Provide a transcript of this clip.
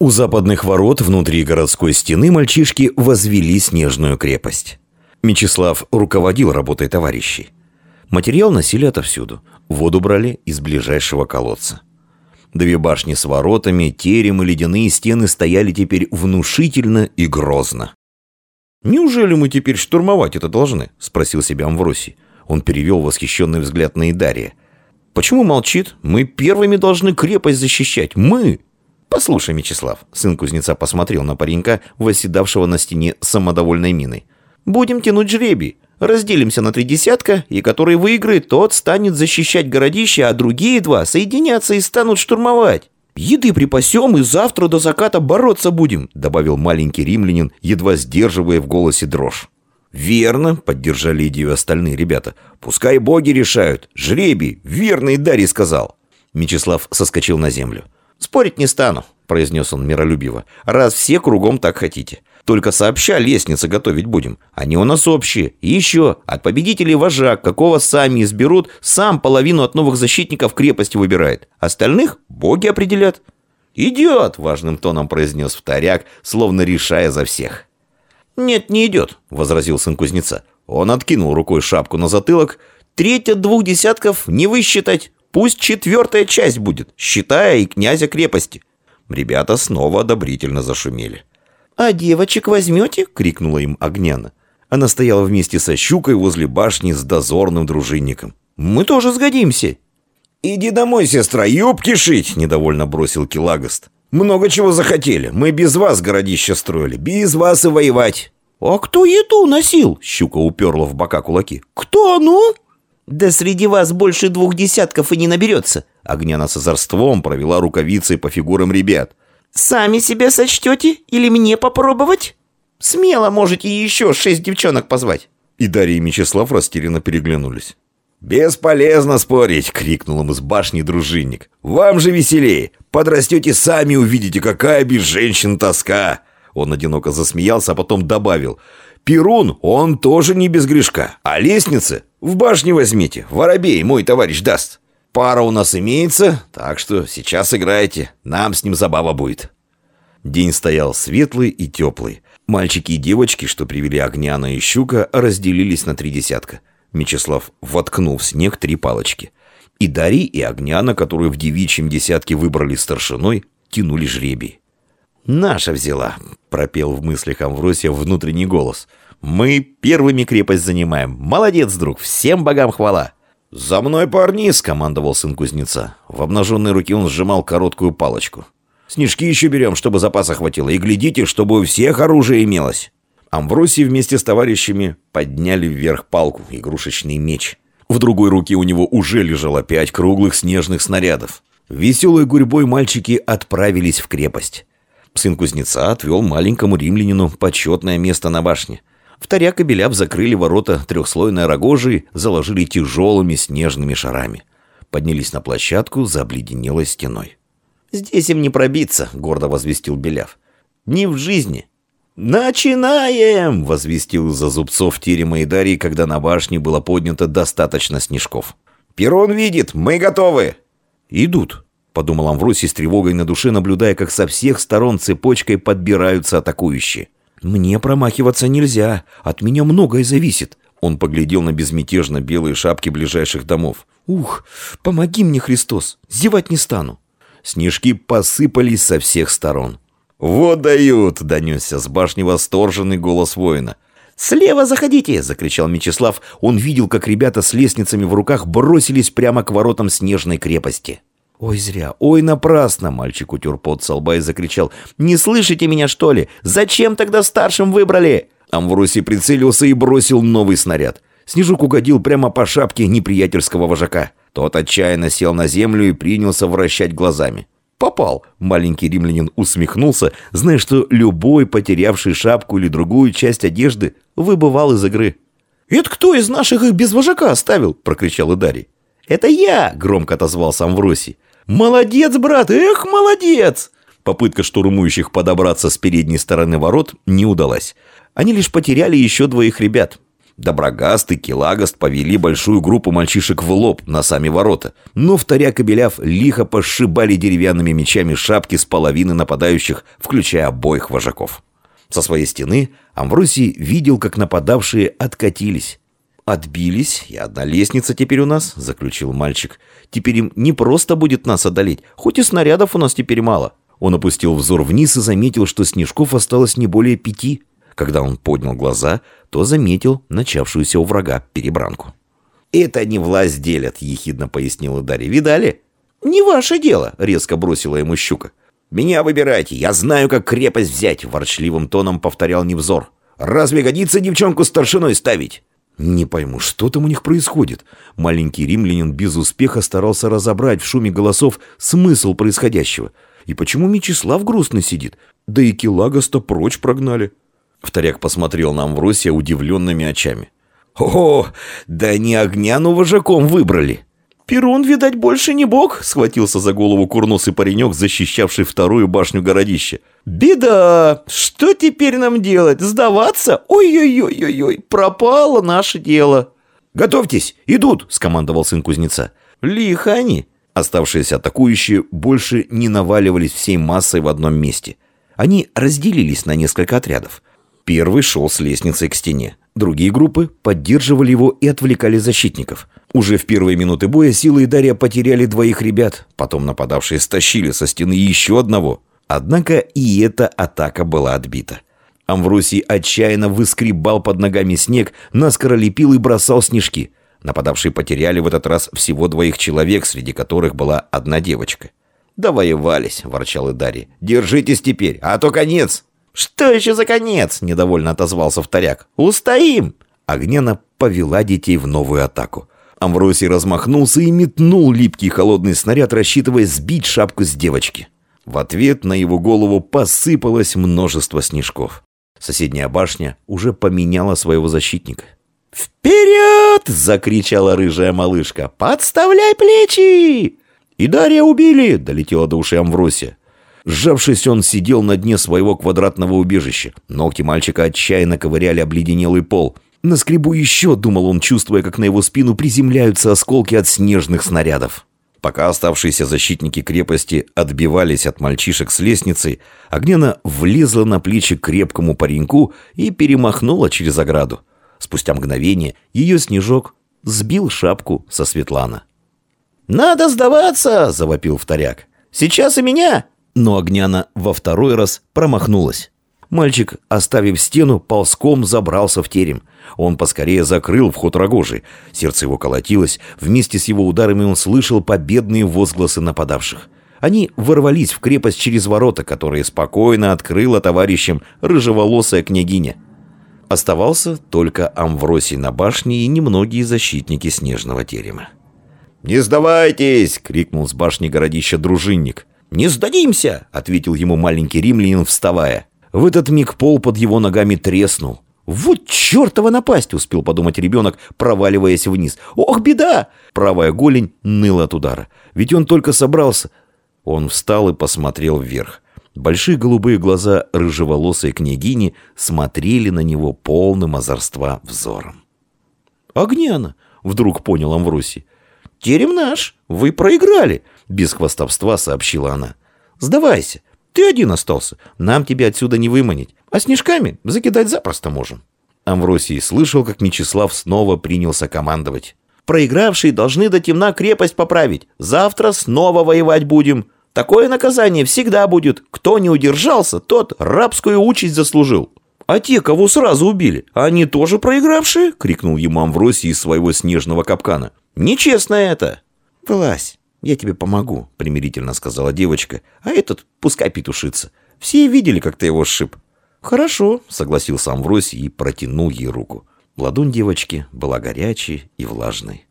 У западных ворот внутри городской стены мальчишки возвели снежную крепость. Мечислав руководил работой товарищей. Материал носили отовсюду. Воду брали из ближайшего колодца. Две башни с воротами, терем и ледяные стены стояли теперь внушительно и грозно. «Неужели мы теперь штурмовать это должны?» – спросил себя Амвросий. Он перевел восхищенный взгляд на Идария. «Почему молчит? Мы первыми должны крепость защищать. Мы!» «Послушай, Мечислав», — сын кузнеца посмотрел на паренька, восседавшего на стене самодовольной миной. «Будем тянуть жребий. Разделимся на три десятка, и который выиграет, тот станет защищать городище, а другие два соединятся и станут штурмовать. Еды припасем и завтра до заката бороться будем», — добавил маленький римлянин, едва сдерживая в голосе дрожь. «Верно», — поддержали идею остальные ребята. «Пускай боги решают. Жребий, верный Дарий сказал». Мечислав соскочил на землю. «Спорить не стану», — произнес он миролюбиво, «раз все кругом так хотите. Только сообща лестницы готовить будем. Они у нас общие. И еще, от победителей вожак, какого сами изберут, сам половину от новых защитников крепости выбирает. Остальных боги определят». «Идет», — важным тоном произнес вторяк, словно решая за всех. «Нет, не идет», — возразил сын кузнеца. Он откинул рукой шапку на затылок. «Треть от двух десятков не высчитать. Пусть четвертая часть будет, считая и князя крепости». Ребята снова одобрительно зашумели. «А девочек возьмете?» — крикнула им Огняна. Она стояла вместе со щукой возле башни с дозорным дружинником. «Мы тоже сгодимся!» «Иди домой, сестра, юбки шить!» — недовольно бросил Килагост. «Много чего захотели. Мы без вас городище строили, без вас и воевать!» «А кто еду носил?» — щука уперла в бока кулаки. «Кто, ну?» «Да среди вас больше двух десятков и не наберется!» Огняна с озорством провела рукавицей по фигурам ребят. «Сами себя сочтете или мне попробовать? Смело можете еще шесть девчонок позвать!» И Дарья и Мечислав растерянно переглянулись. «Бесполезно спорить!» — крикнул им из башни дружинник. «Вам же веселее! Подрастете, сами увидите, какая без женщин тоска!» Он одиноко засмеялся, а потом добавил. «Перун, он тоже не без грешка. А лестницы в башне возьмите, воробей мой товарищ даст. Пара у нас имеется, так что сейчас играйте, нам с ним забава будет». День стоял светлый и теплый. Мальчики и девочки, что привели Огняна и Щука, разделились на три десятка. Мечислав воткнул в снег три палочки. И Дарий, и Огняна, которые в девичьем десятке выбрали старшиной, тянули жребий. «Наша взяла», — пропел в мыслях Амвросия внутренний голос. Мы первыми крепость занимаем. Молодец, друг, всем богам хвала!» «За мной, парни!» — скомандовал сын кузнеца. В обнаженной руке он сжимал короткую палочку. «Снежки еще берем, чтобы запаса хватило, и глядите, чтобы у всех оружие имелось!» Амвросий вместе с товарищами подняли вверх палку, игрушечный меч. В другой руке у него уже лежало пять круглых снежных снарядов. Веселой гурьбой мальчики отправились в крепость. Сын кузнеца отвел маленькому римлянину почетное место на башне. Вторяк и Беляб закрыли ворота трехслойной рогожей, заложили тяжелыми снежными шарами. Поднялись на площадку за обледенелой стеной. «Здесь им не пробиться», — гордо возвестил Беляв. «Не в жизни». «Начинаем!» — возвестил из-за зубцов терема и Дарьи, когда на башне было поднято достаточно снежков. «Перун видит! Мы готовы!» «Идут!» — подумал Амвросий с тревогой на душе, наблюдая, как со всех сторон цепочкой подбираются атакующие. «Мне промахиваться нельзя, от меня многое зависит». Он поглядел на безмятежно белые шапки ближайших домов. «Ух, помоги мне, Христос, зевать не стану». Снежки посыпались со всех сторон. «Вот дают!» — донесся с башни восторженный голос воина. «Слева заходите!» — закричал Мечислав. Он видел, как ребята с лестницами в руках бросились прямо к воротам снежной крепости. «Ой, зря, ой, напрасно!» — мальчик утер пот со лба и закричал. «Не слышите меня, что ли? Зачем тогда старшим выбрали?» Амвросий прицелился и бросил новый снаряд. Снежок угодил прямо по шапке неприятельского вожака. Тот отчаянно сел на землю и принялся вращать глазами. «Попал!» — маленький римлянин усмехнулся, зная, что любой, потерявший шапку или другую часть одежды, выбывал из игры. «Это кто из наших их без вожака оставил?» — прокричал Идарий. «Это я!» — громко отозвался Амвросий. «Молодец, брат! Эх, молодец!» Попытка штурмующих подобраться с передней стороны ворот не удалась. Они лишь потеряли еще двоих ребят. Доброгаст и Килагост повели большую группу мальчишек в лоб на сами ворота. Но вторяк и лихо пошибали деревянными мечами шапки с половины нападающих, включая обоих вожаков. Со своей стены Амвросий видел, как нападавшие откатились. «Отбились, и одна лестница теперь у нас», — заключил мальчик. «Теперь им не просто будет нас одолеть, хоть и снарядов у нас теперь мало». Он опустил взор вниз и заметил, что снежков осталось не более пяти. Когда он поднял глаза, то заметил начавшуюся у врага перебранку. «Это не власть делят», — ехидно пояснила Дарья. «Видали?» «Не ваше дело», — резко бросила ему щука. «Меня выбирайте, я знаю, как крепость взять», — ворчливым тоном повторял Невзор. «Разве годится девчонку старшиной ставить?» Не пойму, что там у них происходит. Маленький римлянин без успеха старался разобрать в шуме голосов смысл происходящего. И почему Мечислав грустно сидит? Да и Килагоста прочь прогнали. Вторяк посмотрел на Амвросия удивленными очами. «О, да не Огняну вожаком выбрали!» «Перун, видать, больше не бог!» — схватился за голову курносый паренек, защищавший вторую башню городища. «Беда! Что теперь нам делать? Сдаваться? Ой-ой-ой-ой-ой! Пропало наше дело!» «Готовьтесь! Идут!» — скомандовал сын кузнеца. «Лихо они!» Оставшиеся атакующие больше не наваливались всей массой в одном месте. Они разделились на несколько отрядов. Первый шел с лестницей к стене. Другие группы поддерживали его и отвлекали защитников. Уже в первые минуты боя силы и Дарья потеряли двоих ребят. Потом нападавшие стащили со стены еще одного. Однако и эта атака была отбита. Амвросий отчаянно выскребал под ногами снег, наскоро лепил и бросал снежки. Нападавшие потеряли в этот раз всего двоих человек, среди которых была одна девочка. «Довоевались», — ворчал и Дарья. «Держитесь теперь, а то конец!» «Что еще за конец?» — недовольно отозвался вторяк. «Устоим!» Огнена повела детей в новую атаку. Амвросий размахнулся и метнул липкий холодный снаряд, рассчитывая сбить шапку с девочки. В ответ на его голову посыпалось множество снежков. Соседняя башня уже поменяла своего защитника. «Вперед!» — закричала рыжая малышка. «Подставляй плечи!» «И Дарья убили!» — долетела до уши Амвросия. Сжавшись, он сидел на дне своего квадратного убежища. Ногти мальчика отчаянно ковыряли обледенелый пол. На скребу еще, думал он, чувствуя, как на его спину приземляются осколки от снежных снарядов. Пока оставшиеся защитники крепости отбивались от мальчишек с лестницы, Огнена влезла на плечи крепкому пареньку и перемахнула через ограду. Спустя мгновение ее снежок сбил шапку со Светлана. «Надо сдаваться!» — завопил вторяк. «Сейчас и меня!» но Огняна во второй раз промахнулась. Мальчик, оставив стену, ползком забрался в терем. Он поскорее закрыл вход рогожи. Сердце его колотилось. Вместе с его ударами он слышал победные возгласы нападавших. Они ворвались в крепость через ворота, которые спокойно открыла товарищам рыжеволосая княгиня. Оставался только Амвросий на башне и немногие защитники снежного терема. «Не сдавайтесь!» — крикнул с башни городища дружинник. «Не сдадимся!» — ответил ему маленький римлянин, вставая. В этот миг пол под его ногами треснул. «Вот чертова напасть!» — успел подумать ребенок, проваливаясь вниз. «Ох, беда!» Правая голень ныла от удара. Ведь он только собрался. Он встал и посмотрел вверх. Большие голубые глаза рыжеволосой княгини смотрели на него полным озорства взором. «Огняна!» — вдруг понял Амвросий. «Терем наш! Вы проиграли!» Без хвастовства сообщила она. «Сдавайся. Ты один остался. Нам тебя отсюда не выманить. А снежками закидать запросто можем». Амвросий слышал, как Мечислав снова принялся командовать. «Проигравшие должны до темна крепость поправить. Завтра снова воевать будем. Такое наказание всегда будет. Кто не удержался, тот рабскую участь заслужил». «А те, кого сразу убили, они тоже проигравшие?» — крикнул ему Амвросий из своего снежного капкана. «Нечестно это!» «Вылазь!» «Я тебе помогу», — примирительно сказала девочка. «А этот пускай петушится. Все видели, как ты его сшиб». «Хорошо», — согласился Амвросий и протянул ей руку. Ладонь девочки была горячей и влажной.